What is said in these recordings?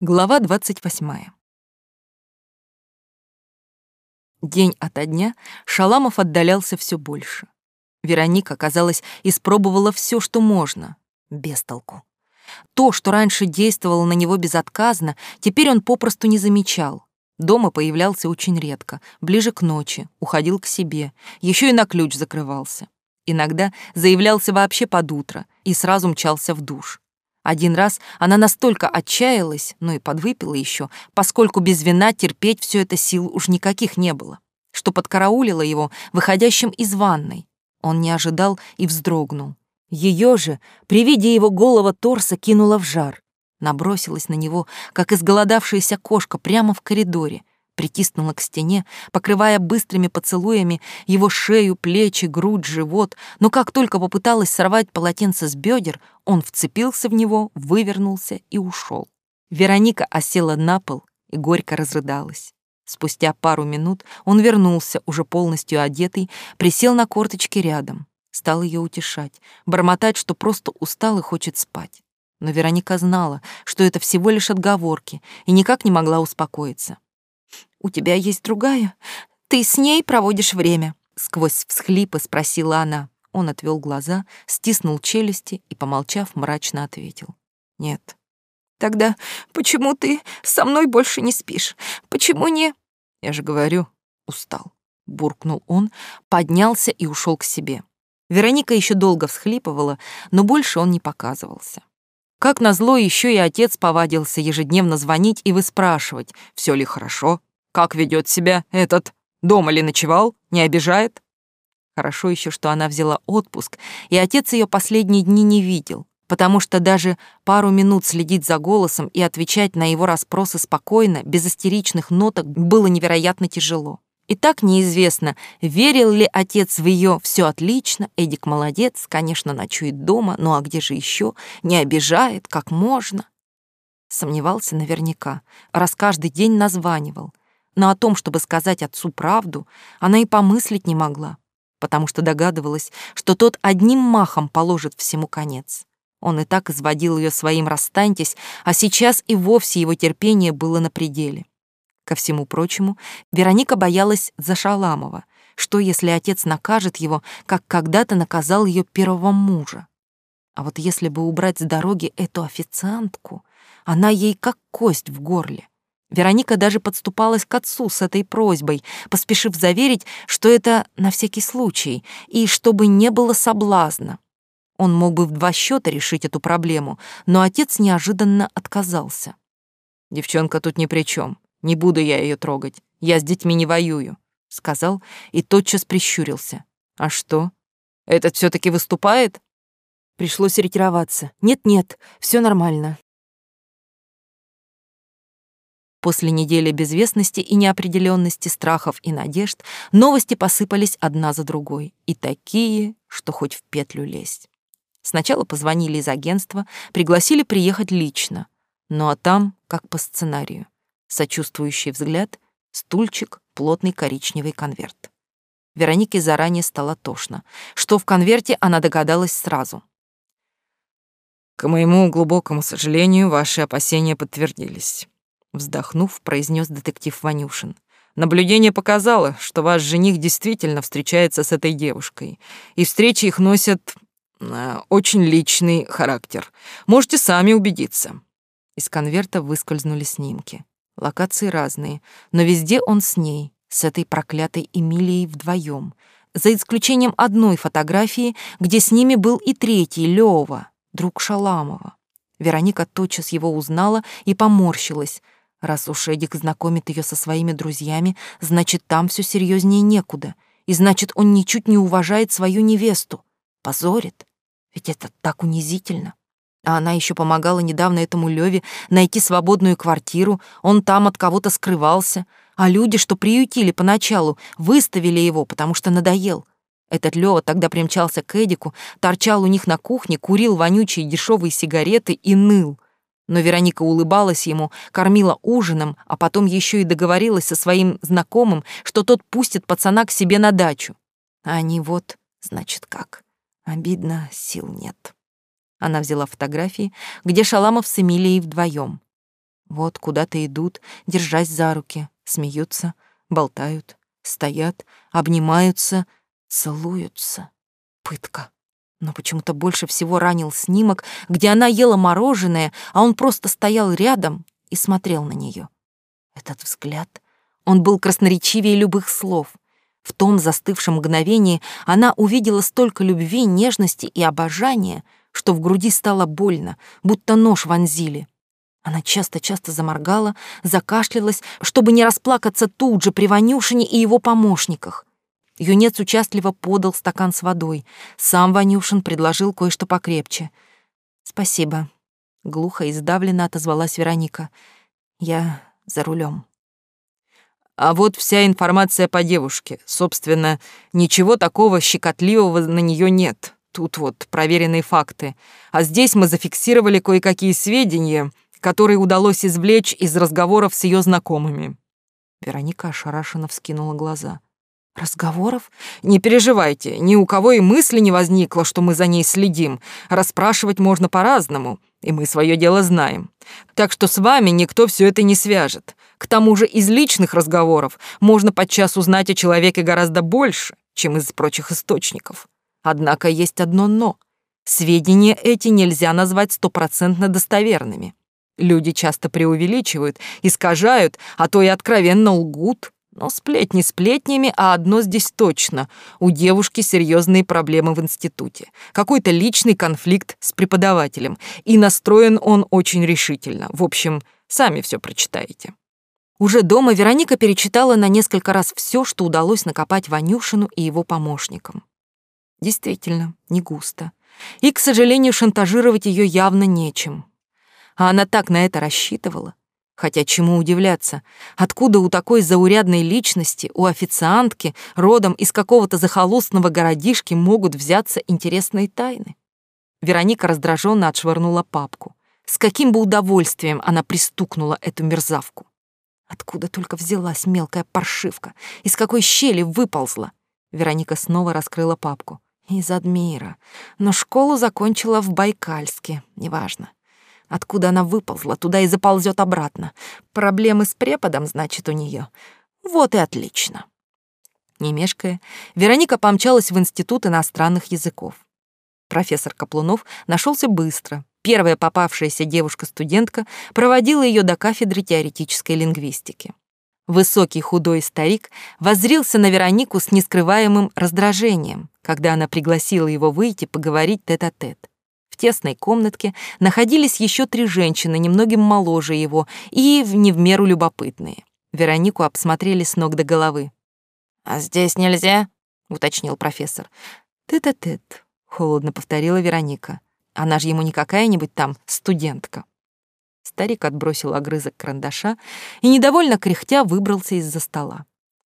Глава 28. День ото дня Шаламов отдалялся все больше. Вероника, казалось, испробовала все, что можно, без толку. То, что раньше действовало на него безотказно, теперь он попросту не замечал. Дома появлялся очень редко, ближе к ночи, уходил к себе, еще и на ключ закрывался. Иногда заявлялся вообще под утро и сразу мчался в душ. Один раз она настолько отчаялась, ну и подвыпила еще, поскольку без вина терпеть все это сил уж никаких не было, что подкараулила его выходящим из ванной. Он не ожидал и вздрогнул. Ее же при виде его голого торса кинула в жар, набросилась на него, как изголодавшаяся кошка прямо в коридоре, притиснула к стене, покрывая быстрыми поцелуями его шею, плечи, грудь, живот, но как только попыталась сорвать полотенце с бедер, он вцепился в него, вывернулся и ушел. Вероника осела на пол и горько разрыдалась. Спустя пару минут он вернулся, уже полностью одетый, присел на корточки рядом, стал ее утешать, бормотать, что просто устал и хочет спать. Но Вероника знала, что это всего лишь отговорки, и никак не могла успокоиться. «У тебя есть другая? Ты с ней проводишь время?» Сквозь всхлипы спросила она. Он отвел глаза, стиснул челюсти и, помолчав, мрачно ответил. «Нет». «Тогда почему ты со мной больше не спишь? Почему не...» «Я же говорю, устал», — буркнул он, поднялся и ушел к себе. Вероника еще долго всхлипывала, но больше он не показывался. Как назло, еще и отец повадился ежедневно звонить и выспрашивать, все ли хорошо, как ведет себя этот, дома ли ночевал, не обижает. Хорошо еще, что она взяла отпуск, и отец ее последние дни не видел, потому что даже пару минут следить за голосом и отвечать на его расспросы спокойно, без истеричных ноток, было невероятно тяжело. И так неизвестно, верил ли отец в ее все отлично, Эдик молодец, конечно, ночует дома, ну а где же еще, не обижает, как можно. Сомневался наверняка, раз каждый день названивал. Но о том, чтобы сказать отцу правду, она и помыслить не могла, потому что догадывалась, что тот одним махом положит всему конец. Он и так изводил ее своим «расстаньтесь», а сейчас и вовсе его терпение было на пределе. Ко всему прочему, Вероника боялась за Шаламова. Что, если отец накажет его, как когда-то наказал ее первого мужа? А вот если бы убрать с дороги эту официантку, она ей как кость в горле. Вероника даже подступалась к отцу с этой просьбой, поспешив заверить, что это на всякий случай, и чтобы не было соблазна. Он мог бы в два счета решить эту проблему, но отец неожиданно отказался. «Девчонка тут ни при чем. Не буду я ее трогать. Я с детьми не воюю», — сказал и тотчас прищурился. «А что? Этот все таки выступает?» Пришлось ретироваться. «Нет-нет, все нормально». После недели безвестности и неопределенности, страхов и надежд новости посыпались одна за другой, и такие, что хоть в петлю лезть. Сначала позвонили из агентства, пригласили приехать лично, ну а там, как по сценарию сочувствующий взгляд, стульчик, плотный коричневый конверт. Веронике заранее стало тошно. Что в конверте, она догадалась сразу. «К моему глубокому сожалению, ваши опасения подтвердились», вздохнув, произнес детектив Ванюшин. Наблюдение показало, что ваш жених действительно встречается с этой девушкой, и встречи их носят э, очень личный характер. Можете сами убедиться. Из конверта выскользнули снимки. Локации разные, но везде он с ней, с этой проклятой Эмилией вдвоем, за исключением одной фотографии, где с ними был и третий, Лёва, друг Шаламова. Вероника тотчас его узнала и поморщилась. Раз уж Эдик знакомит ее со своими друзьями, значит, там все серьезнее некуда. И значит, он ничуть не уважает свою невесту. Позорит. Ведь это так унизительно. А она еще помогала недавно этому Леве найти свободную квартиру, он там от кого-то скрывался, а люди, что приютили поначалу, выставили его, потому что надоел. Этот Лёва тогда примчался к Эдику, торчал у них на кухне, курил вонючие дешевые сигареты и ныл. Но Вероника улыбалась ему, кормила ужином, а потом еще и договорилась со своим знакомым, что тот пустит пацана к себе на дачу. А они вот, значит, как. Обидно, сил нет. Она взяла фотографии, где Шаламов с Эмилией вдвоем. Вот куда-то идут, держась за руки, смеются, болтают, стоят, обнимаются, целуются. Пытка. Но почему-то больше всего ранил снимок, где она ела мороженое, а он просто стоял рядом и смотрел на нее. Этот взгляд, он был красноречивее любых слов. В том застывшем мгновении она увидела столько любви, нежности и обожания, что в груди стало больно, будто нож вонзили. Она часто-часто заморгала, закашлялась, чтобы не расплакаться тут же при Ванюшине и его помощниках. Юнец участливо подал стакан с водой. Сам Ванюшин предложил кое-что покрепче. «Спасибо», — глухо и сдавленно отозвалась Вероника. «Я за рулем. А вот вся информация по девушке. Собственно, ничего такого щекотливого на нее нет. Тут вот проверенные факты. А здесь мы зафиксировали кое-какие сведения, которые удалось извлечь из разговоров с ее знакомыми. Вероника ошарашенно вскинула глаза. Разговоров? Не переживайте, ни у кого и мысли не возникло, что мы за ней следим. Расспрашивать можно по-разному, и мы свое дело знаем. Так что с вами никто все это не свяжет. К тому же из личных разговоров можно подчас узнать о человеке гораздо больше, чем из прочих источников. Однако есть одно «но». Сведения эти нельзя назвать стопроцентно достоверными. Люди часто преувеличивают, искажают, а то и откровенно лгут. Но сплетни сплетнями, а одно здесь точно. У девушки серьезные проблемы в институте. Какой-то личный конфликт с преподавателем. И настроен он очень решительно. В общем, сами все прочитаете. Уже дома Вероника перечитала на несколько раз все, что удалось накопать Ванюшину и его помощникам. Действительно, не густо. И, к сожалению, шантажировать ее явно нечем. А она так на это рассчитывала. Хотя чему удивляться? Откуда у такой заурядной личности, у официантки, родом из какого-то захолустного городишки могут взяться интересные тайны? Вероника раздраженно отшвырнула папку. С каким бы удовольствием она пристукнула эту мерзавку. Откуда только взялась мелкая паршивка? Из какой щели выползла? Вероника снова раскрыла папку. Из Адмира. Но школу закончила в Байкальске. Неважно. Откуда она выползла, туда и заползет обратно. Проблемы с преподом, значит, у нее. Вот и отлично. Не мешкая, Вероника помчалась в Институт иностранных языков. Профессор Каплунов нашелся быстро. Первая попавшаяся девушка-студентка проводила ее до кафедры теоретической лингвистики. Высокий худой старик воззрился на Веронику с нескрываемым раздражением, когда она пригласила его выйти поговорить тет-а-тет. -тет тесной комнатке находились еще три женщины, немногим моложе его и не в меру любопытные. Веронику обсмотрели с ног до головы. «А здесь нельзя?» — уточнил профессор. «Тет-а-тет», — холодно повторила Вероника. «Она же ему не какая-нибудь там студентка». Старик отбросил огрызок карандаша и, недовольно кряхтя, выбрался из-за стола.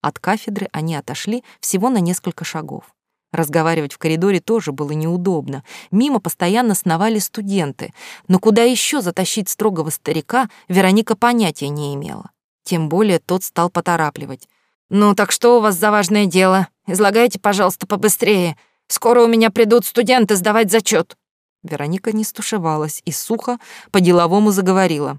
От кафедры они отошли всего на несколько шагов. Разговаривать в коридоре тоже было неудобно. Мимо постоянно сновали студенты. Но куда еще затащить строгого старика, Вероника понятия не имела. Тем более тот стал поторапливать. «Ну так что у вас за важное дело? Излагайте, пожалуйста, побыстрее. Скоро у меня придут студенты сдавать зачет. Вероника не стушевалась и сухо по-деловому заговорила.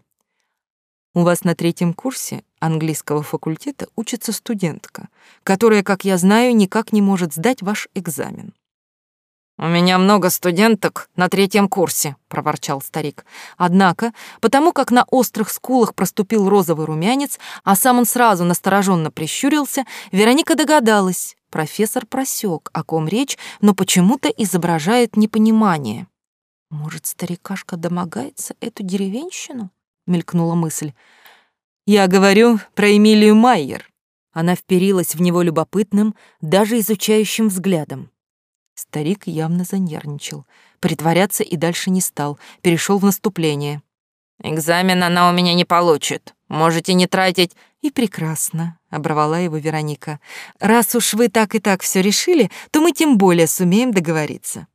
У вас на третьем курсе английского факультета учится студентка, которая, как я знаю, никак не может сдать ваш экзамен. «У меня много студенток на третьем курсе», — проворчал старик. Однако, потому как на острых скулах проступил розовый румянец, а сам он сразу настороженно прищурился, Вероника догадалась. Профессор просек, о ком речь, но почему-то изображает непонимание. «Может, старикашка домогается эту деревенщину?» — мелькнула мысль. «Я говорю про Эмилию Майер». Она вперилась в него любопытным, даже изучающим взглядом. Старик явно занервничал. Притворяться и дальше не стал, перешел в наступление. «Экзамен она у меня не получит. Можете не тратить...» «И прекрасно», — оборвала его Вероника. «Раз уж вы так и так все решили, то мы тем более сумеем договориться».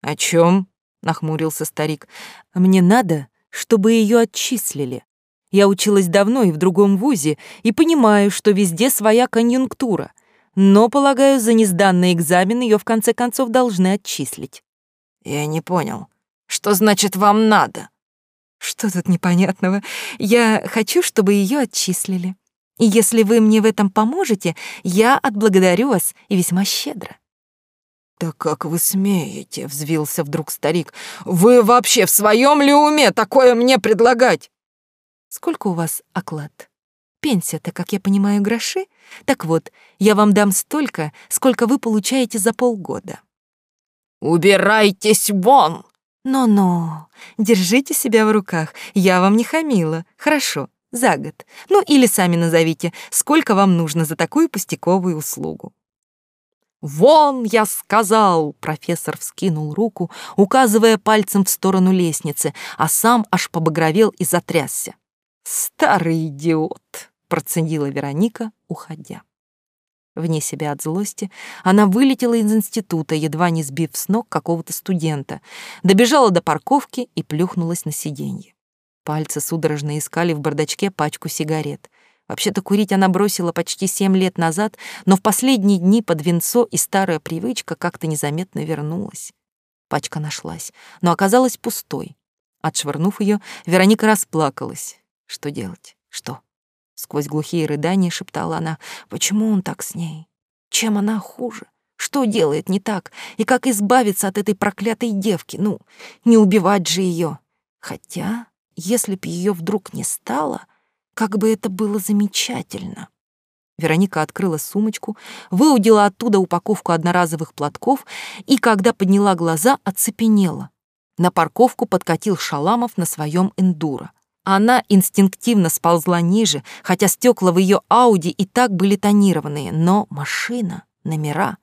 «О чем? Нахмурился старик. «Мне надо, чтобы ее отчислили. Я училась давно и в другом вузе, и понимаю, что везде своя конъюнктура, но, полагаю, за несданный экзамен ее в конце концов должны отчислить. Я не понял. Что значит вам надо? Что тут непонятного? Я хочу, чтобы ее отчислили. И если вы мне в этом поможете, я отблагодарю вас и весьма щедро. «Да как вы смеете?» — взвился вдруг старик. «Вы вообще в своем ли уме такое мне предлагать?» «Сколько у вас оклад? Пенсия-то, как я понимаю, гроши? Так вот, я вам дам столько, сколько вы получаете за полгода». «Убирайтесь вон!» «Но-но, держите себя в руках, я вам не хамила. Хорошо, за год. Ну или сами назовите, сколько вам нужно за такую пустяковую услугу». «Вон, я сказал!» — профессор вскинул руку, указывая пальцем в сторону лестницы, а сам аж побагровел и затрясся. «Старый идиот!» — процедила Вероника, уходя. Вне себя от злости она вылетела из института, едва не сбив с ног какого-то студента, добежала до парковки и плюхнулась на сиденье. Пальцы судорожно искали в бардачке пачку сигарет. Вообще-то курить она бросила почти семь лет назад, но в последние дни под венцо и старая привычка как-то незаметно вернулась. Пачка нашлась, но оказалась пустой. Отшвырнув ее, Вероника расплакалась. Что делать? Что? Сквозь глухие рыдания шептала она. Почему он так с ней? Чем она хуже? Что делает не так? И как избавиться от этой проклятой девки? Ну, не убивать же ее. Хотя, если б ее вдруг не стало, как бы это было замечательно. Вероника открыла сумочку, выудила оттуда упаковку одноразовых платков и, когда подняла глаза, оцепенела. На парковку подкатил Шаламов на своем эндуро. Она инстинктивно сползла ниже, хотя стекла в ее Ауди и так были тонированные, но машина, номера.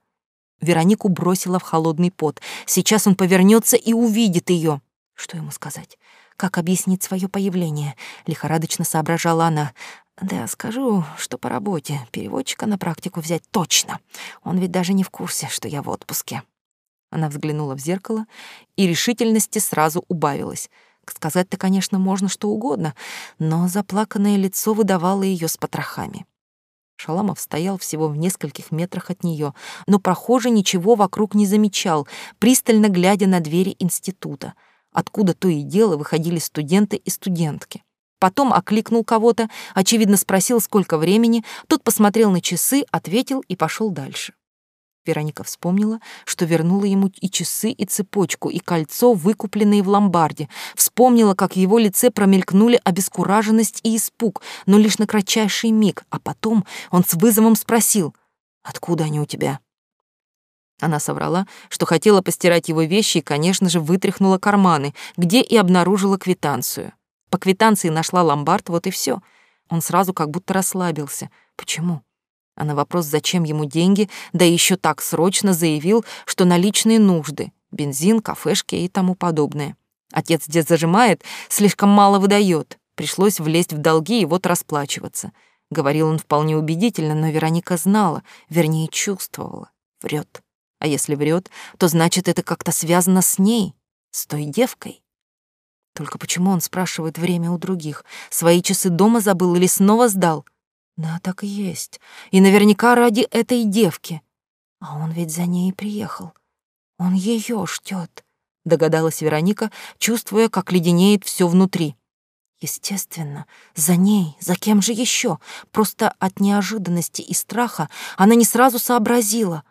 Веронику бросила в холодный пот. Сейчас он повернется и увидит ее. Что ему сказать? Как объяснить свое появление? Лихорадочно соображала она. Да, скажу, что по работе. Переводчика на практику взять точно. Он ведь даже не в курсе, что я в отпуске. Она взглянула в зеркало, и решительности сразу убавилась. Сказать-то, конечно, можно что угодно, но заплаканное лицо выдавало ее с потрохами. Шаламов стоял всего в нескольких метрах от нее, но прохожий ничего вокруг не замечал, пристально глядя на двери института — откуда то и дело выходили студенты и студентки. Потом окликнул кого-то, очевидно спросил, сколько времени, тот посмотрел на часы, ответил и пошел дальше. Вероника вспомнила, что вернула ему и часы, и цепочку, и кольцо, выкупленные в ломбарде. Вспомнила, как в его лице промелькнули обескураженность и испуг, но лишь на кратчайший миг, а потом он с вызовом спросил, «Откуда они у тебя?» Она соврала, что хотела постирать его вещи и, конечно же, вытряхнула карманы, где и обнаружила квитанцию. По квитанции нашла ломбард, вот и все. Он сразу как будто расслабился. Почему? А на вопрос, зачем ему деньги, да еще так срочно заявил, что наличные нужды, бензин, кафешки и тому подобное. Отец дед зажимает, слишком мало выдает. Пришлось влезть в долги и вот расплачиваться. Говорил он вполне убедительно, но Вероника знала, вернее, чувствовала. Врет. А если врет, то значит, это как-то связано с ней, с той девкой. Только почему он спрашивает время у других? Свои часы дома забыл или снова сдал? Да, так и есть. И наверняка ради этой девки. А он ведь за ней приехал. Он ее ждет, догадалась Вероника, чувствуя, как леденеет все внутри. Естественно, за ней, за кем же еще? Просто от неожиданности и страха она не сразу сообразила.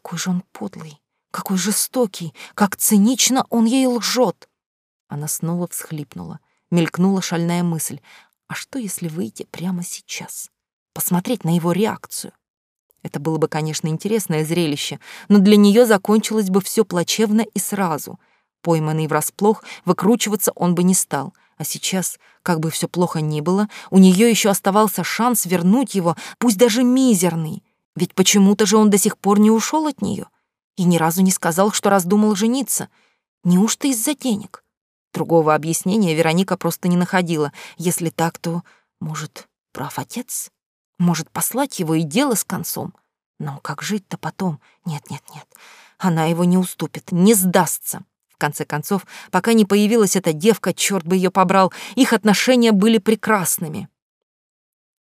Какой же он подлый, какой жестокий, как цинично он ей лжет. Она снова всхлипнула. Мелькнула шальная мысль. А что, если выйти прямо сейчас? Посмотреть на его реакцию? Это было бы, конечно, интересное зрелище, но для нее закончилось бы все плачевно и сразу. Пойманный врасплох, выкручиваться он бы не стал. А сейчас, как бы все плохо ни было, у нее еще оставался шанс вернуть его, пусть даже мизерный. Ведь почему-то же он до сих пор не ушел от нее и ни разу не сказал, что раздумал жениться. Неужто из-за денег? Другого объяснения Вероника просто не находила. Если так, то, может, прав отец? Может, послать его и дело с концом? Но как жить-то потом? Нет, нет, нет. Она его не уступит, не сдастся. В конце концов, пока не появилась эта девка, черт бы ее побрал, их отношения были прекрасными.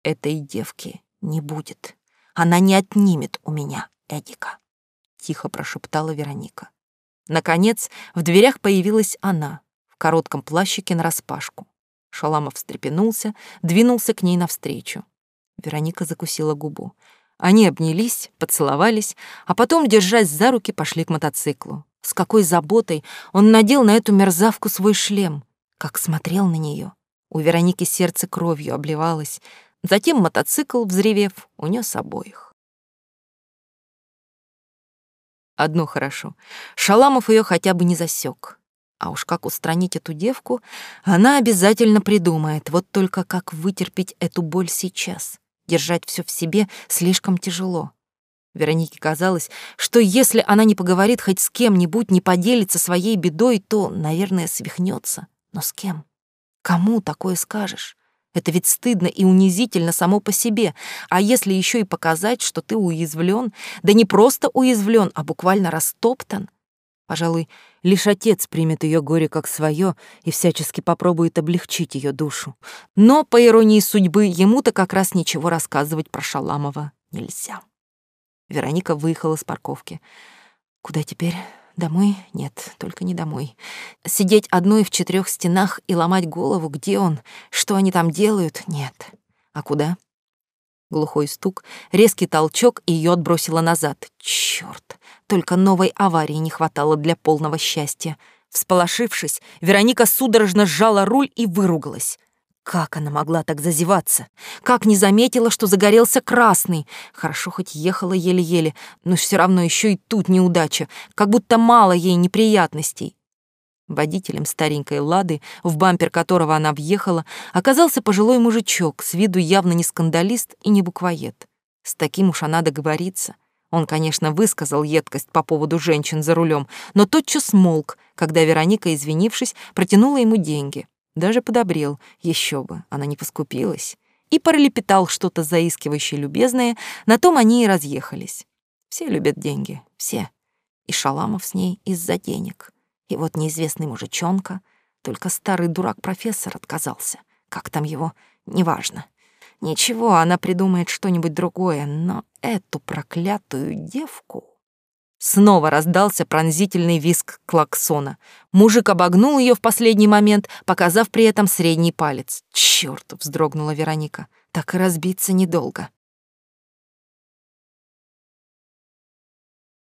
Этой девки не будет. Она не отнимет у меня Эдика, тихо прошептала Вероника. Наконец, в дверях появилась она. в коротком плащике нараспашку. Шаламов встрепенулся, двинулся к ней навстречу. Вероника закусила губу. Они обнялись, поцеловались, а потом, держась за руки, пошли к мотоциклу. С какой заботой он надел на эту мерзавку свой шлем, как смотрел на нее. У Вероники сердце кровью обливалось. Затем мотоцикл, взревев, унес обоих. Одно хорошо. Шаламов ее хотя бы не засек. А уж как устранить эту девку, она обязательно придумает. Вот только как вытерпеть эту боль сейчас. Держать все в себе слишком тяжело. Веронике казалось, что если она не поговорит хоть с кем-нибудь, не поделится своей бедой, то, наверное, свихнется. Но с кем? Кому такое скажешь? Это ведь стыдно и унизительно само по себе. А если еще и показать, что ты уязвлен, да не просто уязвлен, а буквально растоптан, Пожалуй, лишь отец примет ее горе как свое и всячески попробует облегчить ее душу. Но, по иронии судьбы, ему-то как раз ничего рассказывать про Шаламова нельзя. Вероника выехала с парковки. Куда теперь? Домой? Нет, только не домой. Сидеть одной в четырех стенах и ломать голову, где он, что они там делают? Нет. А куда? Глухой стук, резкий толчок, и ее отбросило назад. Чёрт, только новой аварии не хватало для полного счастья. Всполошившись, Вероника судорожно сжала руль и выругалась. Как она могла так зазеваться? Как не заметила, что загорелся красный? Хорошо хоть ехала еле-еле, но все равно еще и тут неудача, как будто мало ей неприятностей. Водителем старенькой «Лады», в бампер которого она въехала, оказался пожилой мужичок, с виду явно не скандалист и не буквоед. С таким уж она договорится. Он, конечно, высказал едкость по поводу женщин за рулем, но тотчас смолк, когда Вероника, извинившись, протянула ему деньги. Даже подобрел, еще бы, она не поскупилась. И пролепетал что-то заискивающее любезное, на том они и разъехались. Все любят деньги, все. И Шаламов с ней из-за денег. И вот неизвестный мужичонка, только старый дурак-профессор отказался. Как там его, неважно. Ничего, она придумает что-нибудь другое, но эту проклятую девку... Снова раздался пронзительный визг клаксона. Мужик обогнул ее в последний момент, показав при этом средний палец. «Чёрт!» — вздрогнула Вероника. «Так и разбиться недолго».